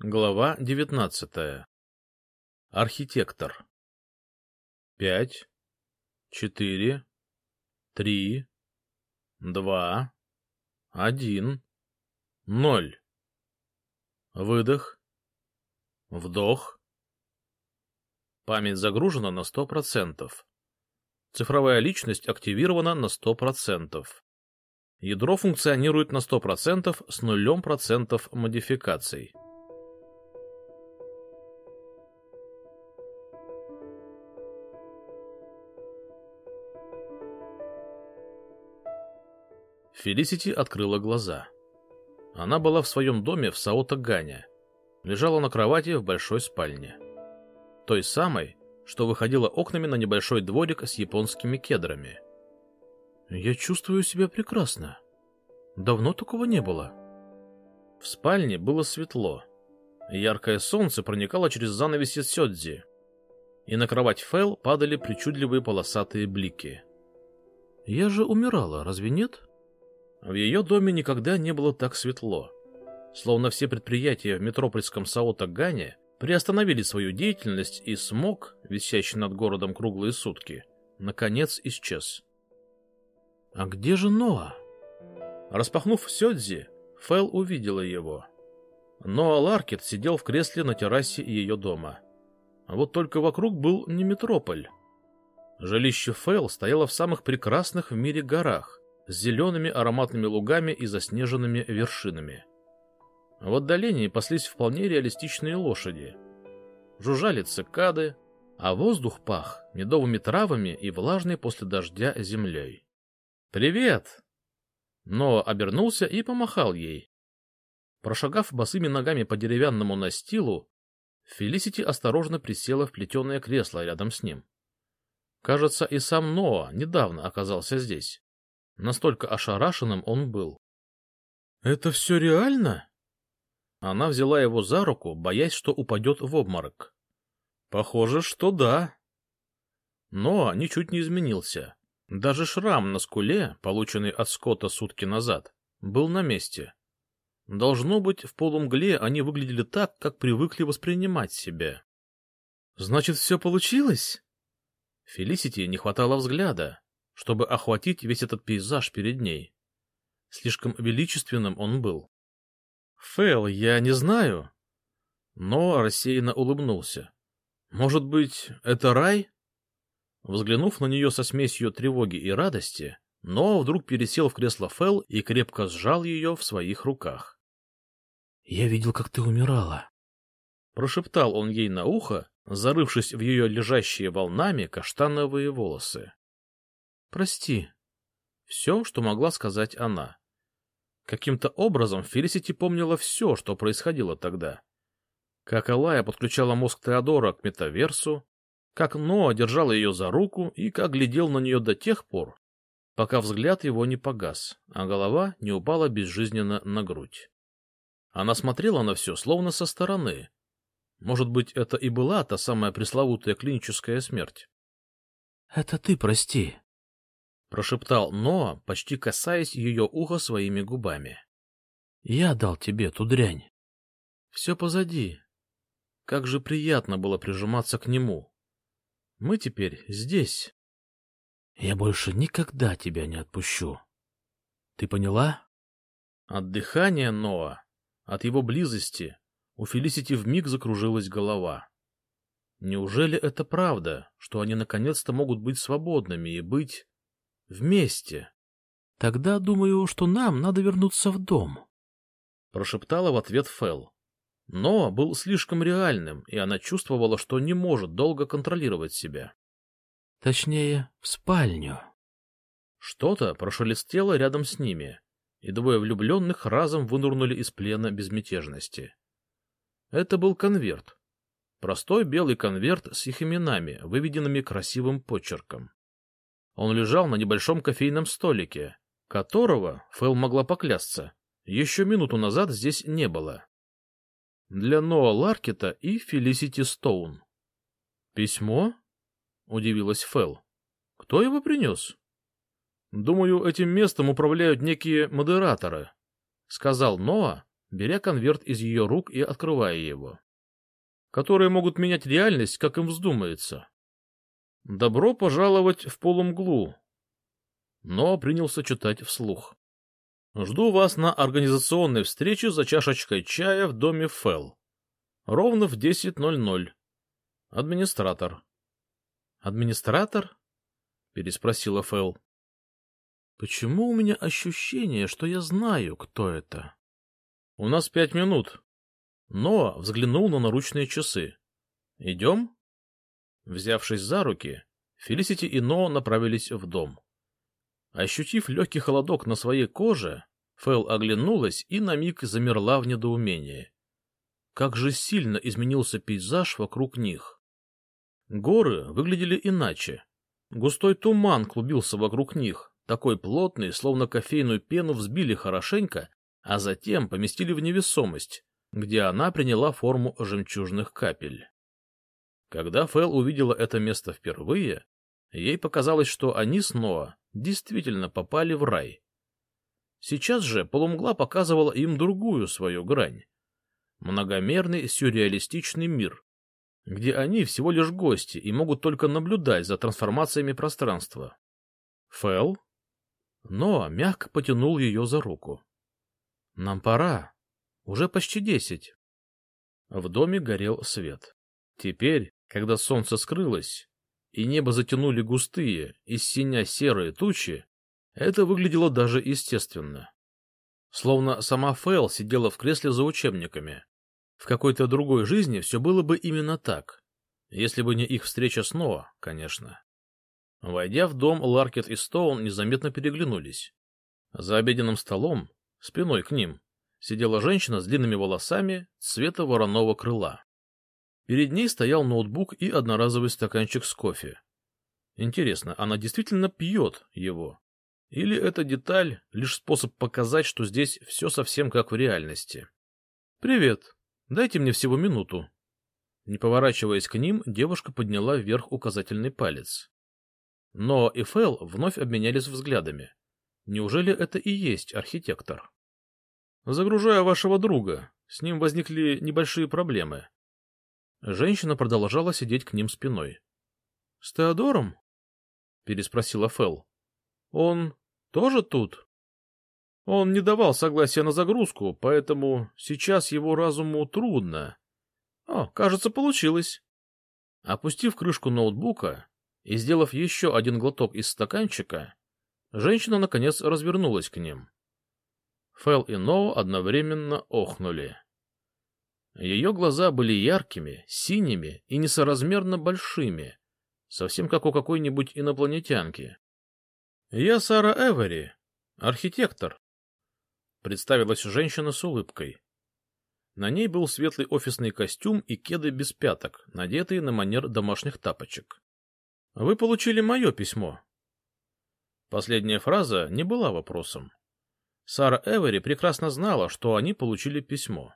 Глава девятнадцатая. Архитектор. Пять, четыре, три, два, один, ноль. Выдох. Вдох. Память загружена на сто процентов. Цифровая личность активирована на сто процентов. Ядро функционирует на сто процентов с нулем процентов модификаций. Фелисити открыла глаза. Она была в своем доме в Саото-Гане. Лежала на кровати в большой спальне. Той самой, что выходила окнами на небольшой дворик с японскими кедрами. «Я чувствую себя прекрасно. Давно такого не было». В спальне было светло. Яркое солнце проникало через занавеси сёдзи, и на кровать Фэл падали причудливые полосатые блики. «Я же умирала, разве нет?» В ее доме никогда не было так светло. Словно все предприятия в метропольском Саото-Гане приостановили свою деятельность, и смог, висящий над городом круглые сутки, наконец исчез. «А где же Ноа?» Распахнув Сёдзи, Фэл увидела его. Ноа Ларкет сидел в кресле на террасе ее дома. А вот только вокруг был не метрополь. Жилище Фэл стояло в самых прекрасных в мире горах, с зелеными ароматными лугами и заснеженными вершинами. В отдалении паслись вполне реалистичные лошади. Жужжали цикады, а воздух пах медовыми травами и влажной после дождя землей. «Привет!» Но обернулся и помахал ей. Прошагав босыми ногами по деревянному настилу, Фелисити осторожно присела в плетеное кресло рядом с ним. Кажется, и сам Ноа недавно оказался здесь. Настолько ошарашенным он был. — Это все реально? Она взяла его за руку, боясь, что упадет в обморок. — Похоже, что да. Но ничуть не изменился. Даже шрам на скуле, полученный от Скотта сутки назад, был на месте. Должно быть, в полумгле они выглядели так, как привыкли воспринимать себя. — Значит, все получилось? Фелисити не хватало взгляда чтобы охватить весь этот пейзаж перед ней. Слишком величественным он был. — Фэл, я не знаю. Но рассеянно улыбнулся. — Может быть, это рай? Взглянув на нее со смесью тревоги и радости, но вдруг пересел в кресло Фэл и крепко сжал ее в своих руках. — Я видел, как ты умирала. Прошептал он ей на ухо, зарывшись в ее лежащие волнами каштановые волосы. Прости. Все, что могла сказать она. Каким-то образом Фелисити помнила все, что происходило тогда. Как Алая подключала мозг Теодора к метаверсу, как Ноа держал ее за руку и как глядел на нее до тех пор, пока взгляд его не погас, а голова не упала безжизненно на грудь. Она смотрела на все, словно со стороны. Может быть, это и была та самая пресловутая клиническая смерть. — Это ты прости, — прошептал Ноа, почти касаясь ее уха своими губами. — Я дал тебе ту дрянь. Все позади. Как же приятно было прижиматься к нему. Мы теперь здесь. Я больше никогда тебя не отпущу. Ты поняла? От дыхания Ноа, от его близости, у Фелисити вмиг закружилась голова. Неужели это правда, что они наконец-то могут быть свободными и быть Вместе. Тогда думаю, что нам надо вернуться в дом. Прошептала в ответ Фэл. Но был слишком реальным, и она чувствовала, что не может долго контролировать себя. Точнее, в спальню. Что-то прошелестело рядом с ними, и двое влюбленных разом вынурнули из плена безмятежности. Это был конверт. Простой белый конверт с их именами, выведенными красивым почерком. Он лежал на небольшом кофейном столике, которого, Фэл могла поклясться, еще минуту назад здесь не было. Для Ноа Ларкета и Фелисити Стоун. «Письмо?» — удивилась Фэл. «Кто его принес?» «Думаю, этим местом управляют некие модераторы», — сказал Ноа, беря конверт из ее рук и открывая его. «Которые могут менять реальность, как им вздумается. Добро пожаловать в полумглу!» Но принялся читать вслух. «Жду вас на организационной встрече за чашечкой чая в доме Фелл. Ровно в 10.00. Администратор». «Администратор?» — переспросила Фелл. Почему у меня ощущение, что я знаю, кто это? У нас пять минут. Ноа взглянул на наручные часы. Идем? Взявшись за руки, Фелисити и Ноа направились в дом. Ощутив легкий холодок на своей коже, Фэл оглянулась и на миг замерла в недоумении. Как же сильно изменился пейзаж вокруг них. Горы выглядели иначе. Густой туман клубился вокруг них, такой плотный, словно кофейную пену взбили хорошенько, а затем поместили в невесомость, где она приняла форму жемчужных капель. Когда Фэл увидела это место впервые, ей показалось, что они с Ноа действительно попали в рай. Сейчас же полумгла показывала им другую свою грань. Многомерный сюрреалистичный мир, где они всего лишь гости и могут только наблюдать за трансформациями пространства. Фэл но мягко потянул ее за руку. — Нам пора. Уже почти десять. В доме горел свет. Теперь, когда солнце скрылось, и небо затянули густые, из синя серые тучи, это выглядело даже естественно. Словно сама Фэл сидела в кресле за учебниками. В какой-то другой жизни все было бы именно так, если бы не их встреча с Ноа, конечно. Войдя в дом, Ларкет и Стоун незаметно переглянулись. За обеденным столом, спиной к ним, сидела женщина с длинными волосами цвета вороного крыла. Перед ней стоял ноутбук и одноразовый стаканчик с кофе. Интересно, она действительно пьет его? Или эта деталь — лишь способ показать, что здесь все совсем как в реальности? «Привет. Дайте мне всего минуту». Не поворачиваясь к ним, девушка подняла вверх указательный палец. Но и Фэл вновь обменялись взглядами. Неужели это и есть архитектор? Загружая вашего друга, с ним возникли небольшие проблемы. Женщина продолжала сидеть к ним спиной. — С Теодором? — переспросила Фэл. — Он тоже тут? Он не давал согласия на загрузку, поэтому сейчас его разуму трудно. О, кажется, получилось. Опустив крышку ноутбука, и, сделав еще один глоток из стаканчика, женщина, наконец, развернулась к ним. Фэл и Ноу одновременно охнули. Ее глаза были яркими, синими и несоразмерно большими, совсем как у какой-нибудь инопланетянки. — Я Сара Эвери, архитектор, — представилась женщина с улыбкой. На ней был светлый офисный костюм и кеды без пяток, надетые на манер домашних тапочек. Вы получили мое письмо. Последняя фраза не была вопросом. Сара Эвери прекрасно знала, что они получили письмо.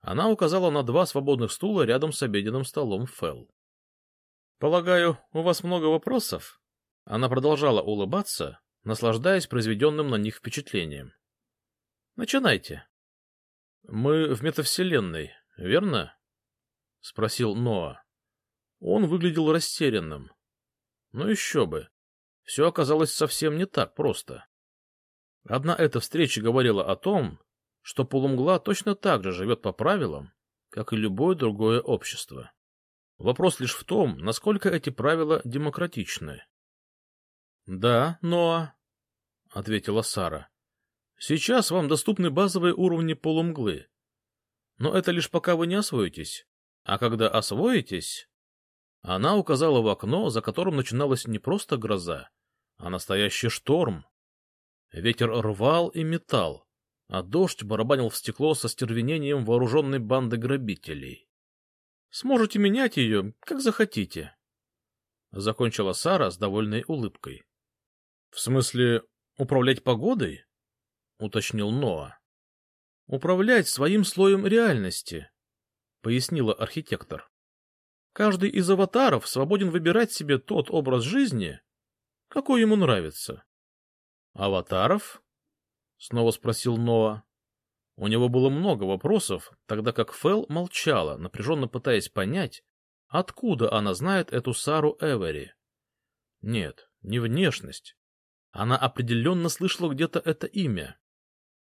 Она указала на два свободных стула рядом с обеденным столом Фелл. «Полагаю, у вас много вопросов?» Она продолжала улыбаться, наслаждаясь произведенным на них впечатлением. «Начинайте». «Мы в метавселенной, верно?» — спросил Ноа. Он выглядел растерянным. Ну еще бы. Все оказалось совсем не так просто. Одна эта встреча говорила о том, что полумгла точно так же живет по правилам, как и любое другое общество. Вопрос лишь в том, насколько эти правила демократичны. — Да, Ноа, — ответила Сара. — Сейчас вам доступны базовые уровни полумглы. Но это лишь пока вы не освоитесь. А когда освоитесь, она указала в окно, за которым начиналась не просто гроза, а настоящий шторм. Ветер рвал и метал, а дождь барабанил в стекло со стервенением вооруженной банды грабителей. — Сможете менять ее, как захотите, — закончила Сара с довольной улыбкой. — В смысле, управлять погодой? — уточнил Ноа. — Управлять своим слоем реальности, — пояснила архитектор. Каждый из аватаров свободен выбирать себе тот образ жизни, какой ему нравится. — Аватаров? — снова спросил Ноа. У него было много вопросов, тогда как Фэл молчала, напряженно пытаясь понять, откуда она знает эту Сару Эвери. Нет, не внешность. Она определенно слышала где-то это имя.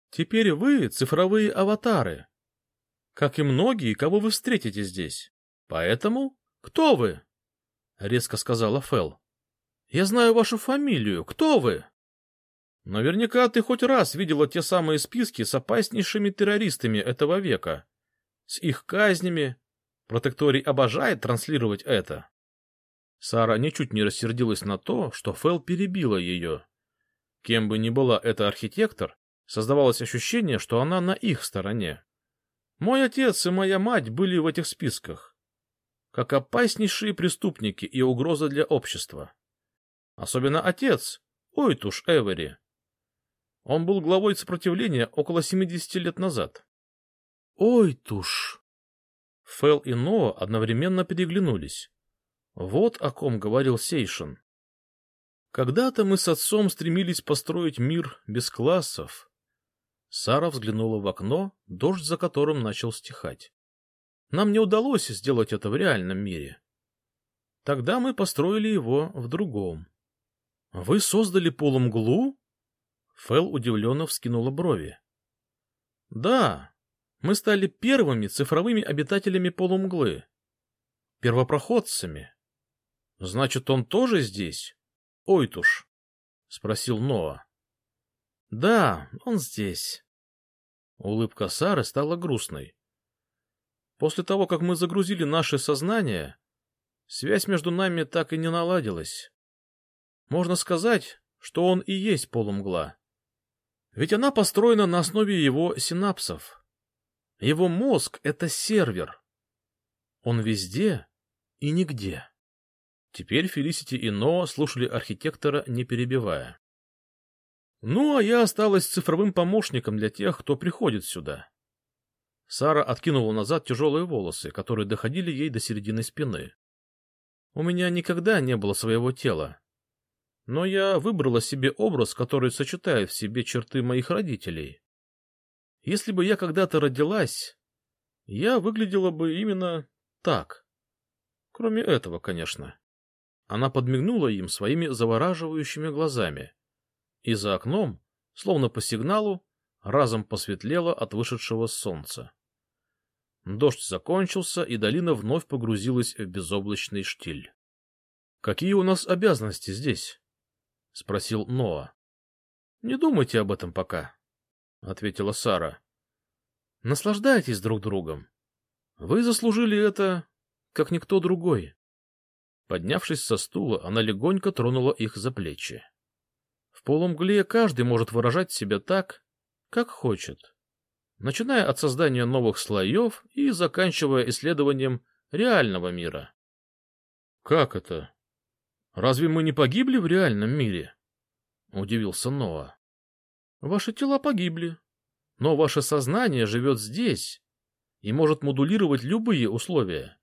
Теперь вы — цифровые аватары, как и многие, кого вы встретите здесь. Поэтому кто вы? — резко сказала Фэл. — Я знаю вашу фамилию. Кто вы? Наверняка ты хоть раз видела те самые списки с опаснейшими террористами этого века. С их казнями. Протекторий обожает транслировать это. Сара ничуть не рассердилась на то, что Фэл перебила ее. Кем бы ни была эта архитектор, создавалось ощущение, что она на их стороне. Мой отец и моя мать были в этих списках, как опаснейшие преступники и угроза для общества. Особенно отец, Ойтуш Эвери. Он был главой сопротивления около 70 лет назад. Ойтуш! Фэл и Ноа одновременно переглянулись. Вот о ком говорил Сейшин. Когда-то мы с отцом стремились построить мир без классов, Сара взглянула в окно, дождь за которым начал стихать. Нам не удалось сделать это в реальном мире. Тогда мы построили его в другом. — Вы создали полумглу? Фэл удивленно вскинула брови. — Да, мы стали первыми цифровыми обитателями полумглы. Первопроходцами. — Значит, он тоже здесь? — Ойтуш, — спросил Ноа. — Да, он здесь. Улыбка Сары стала грустной. После того, как мы загрузили наше сознание, связь между нами так и не наладилась. Можно сказать, что он и есть полумгла. Ведь она построена на основе его синапсов. Его мозг — это сервер. Он везде и нигде. Теперь Фелисити и Ноа слушали архитектора, не перебивая. Ну, а я осталась цифровым помощником для тех, кто приходит сюда. Сара откинула назад тяжелые волосы, которые доходили ей до середины спины. У меня никогда не было своего тела. Но я выбрала себе образ, который сочетает в себе черты моих родителей. Если бы я когда-то родилась, я выглядела бы именно так. Кроме этого, конечно. Она подмигнула им своими завораживающими глазами и за окном, словно по сигналу, разом посветлело от вышедшего солнца. Дождь закончился, и долина вновь погрузилась в безоблачный штиль. — Какие у нас обязанности здесь? — спросил Ноа. — Не думайте об этом пока, — ответила Сара. — Наслаждайтесь друг другом. Вы заслужили это, как никто другой. Поднявшись со стула, она легонько тронула их за плечи. В полумгле каждый может выражать себя так, как хочет, начиная от создания новых слоев и заканчивая исследованием реального мира. — Как это? Разве мы не погибли в реальном мире? — удивился Ноа. — Ваши тела погибли, но ваше сознание живет здесь и может модулировать любые условия.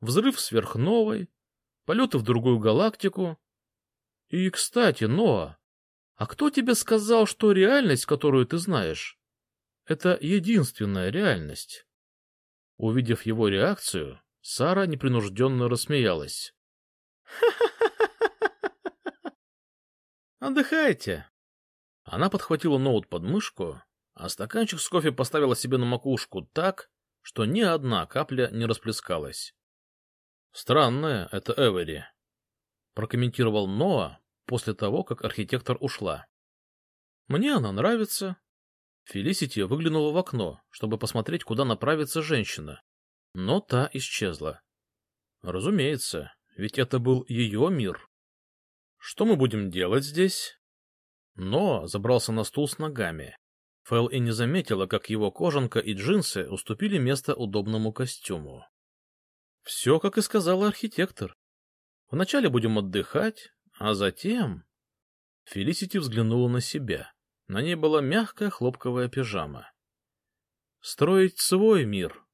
Взрыв сверхновой, полеты в другую галактику, и, кстати, Ноа, а кто тебе сказал, что реальность, которую ты знаешь, это единственная реальность? Увидев его реакцию, Сара непринужденно рассмеялась. «Отдыхайте!» Она подхватила ноут под мышку, а стаканчик с кофе поставила себе на макушку так, что ни одна капля не расплескалась. «Странная это Эвери», прокомментировал Ноа после того, как архитектор ушла. Мне она нравится. Фелисити выглянула в окно, чтобы посмотреть, куда направится женщина, но та исчезла. Разумеется, ведь это был ее мир. Что мы будем делать здесь? Но забрался на стул с ногами. Фэл и не заметила, как его кожанка и джинсы уступили место удобному костюму. Все, как и сказал архитектор. Вначале будем отдыхать, а затем... Фелисити взглянула на себя. На ней была мягкая хлопковая пижама. Строить свой мир.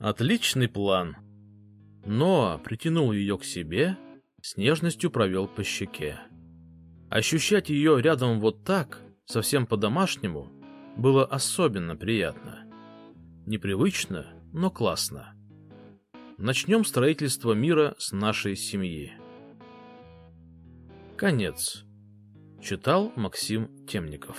Отличный план. Ноа притянул ее к себе, с нежностью провел по щеке. Ощущать ее рядом вот так, совсем по-домашнему, было особенно приятно. Непривычно, но классно. Начнем строительство мира с нашей семьи. Конец. Читал Максим Темников.